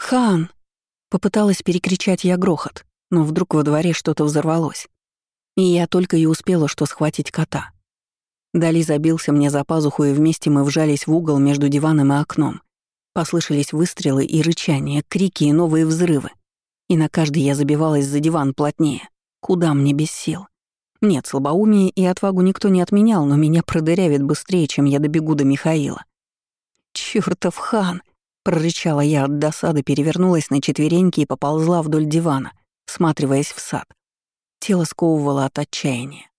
«Хан!» — попыталась перекричать я грохот, но вдруг во дворе что-то взорвалось. И я только и успела что схватить кота. Дали забился мне за пазуху, и вместе мы вжались в угол между диваном и окном. Послышались выстрелы и рычания, крики и новые взрывы. И на каждый я забивалась за диван плотнее. Куда мне без сил? Нет, слабоумие и отвагу никто не отменял, но меня продырявит быстрее, чем я добегу до Михаила. «Чёртов хан!» — прорычала я от досады, перевернулась на четвереньки и поползла вдоль дивана, всматриваясь в сад. Тело сковывало от отчаяния.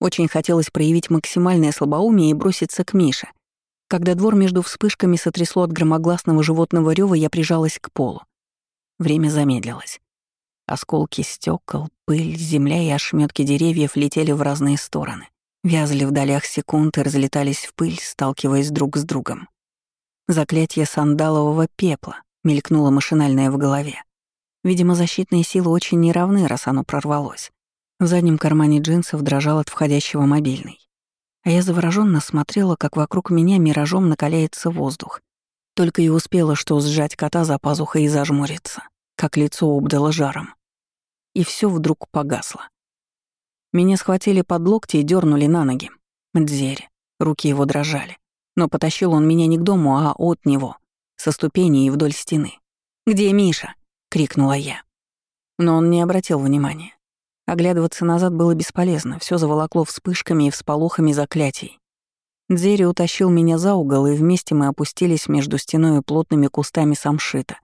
Очень хотелось проявить максимальное слабоумие и броситься к Мише. Когда двор между вспышками сотрясло от громогласного животного рёва, я прижалась к полу. Время замедлилось. Осколки стекол, пыль, земля и ошметки деревьев летели в разные стороны, вязли в долях секунд и разлетались в пыль, сталкиваясь друг с другом. Заклятие сандалового пепла мелькнуло машинальное в голове. Видимо, защитные силы очень неравны, раз оно прорвалось. В заднем кармане джинсов дрожал от входящего мобильный. А я завороженно смотрела, как вокруг меня миражом накаляется воздух. Только и успела, что сжать кота за пазухой и зажмуриться, как лицо обдало жаром и все вдруг погасло. Меня схватили под локти и дернули на ноги. Дзери. Руки его дрожали. Но потащил он меня не к дому, а от него, со ступеней и вдоль стены. «Где Миша?» — крикнула я. Но он не обратил внимания. Оглядываться назад было бесполезно, все заволокло вспышками и всполохами заклятий. Дзери утащил меня за угол, и вместе мы опустились между стеной и плотными кустами самшита.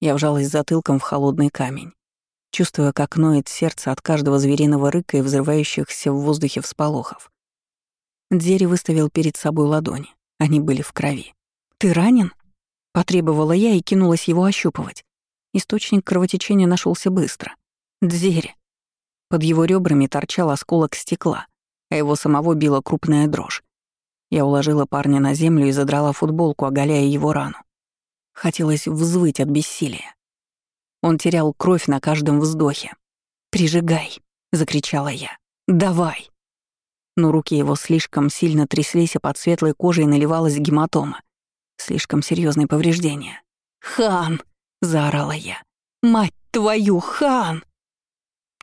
Я вжалась затылком в холодный камень чувствуя, как ноет сердце от каждого звериного рыка и взрывающихся в воздухе всполохов. Дзери выставил перед собой ладони. Они были в крови. «Ты ранен?» — потребовала я и кинулась его ощупывать. Источник кровотечения нашелся быстро. «Дзери». Под его ребрами торчал осколок стекла, а его самого била крупная дрожь. Я уложила парня на землю и задрала футболку, оголяя его рану. Хотелось взвыть от бессилия. Он терял кровь на каждом вздохе. «Прижигай!» — закричала я. «Давай!» Но руки его слишком сильно тряслись, а под светлой кожей наливалась гематома. Слишком серьезные повреждения. «Хан!» — заорала я. «Мать твою, хан!»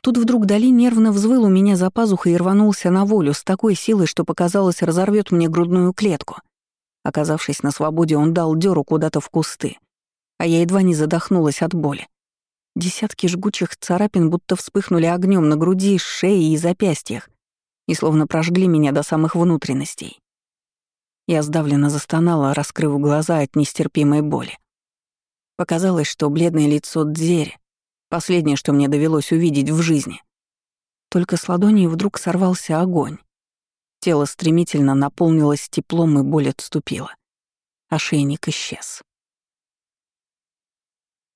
Тут вдруг Дали нервно взвыл у меня за пазухой и рванулся на волю с такой силой, что показалось, разорвет мне грудную клетку. Оказавшись на свободе, он дал дёру куда-то в кусты, а я едва не задохнулась от боли. Десятки жгучих царапин будто вспыхнули огнем на груди, шее и запястьях и словно прожгли меня до самых внутренностей. Я сдавленно застонала, раскрыв глаза от нестерпимой боли. Показалось, что бледное лицо Дзери — последнее, что мне довелось увидеть в жизни. Только с ладони вдруг сорвался огонь. Тело стремительно наполнилось теплом, и боль отступила. Ошейник исчез.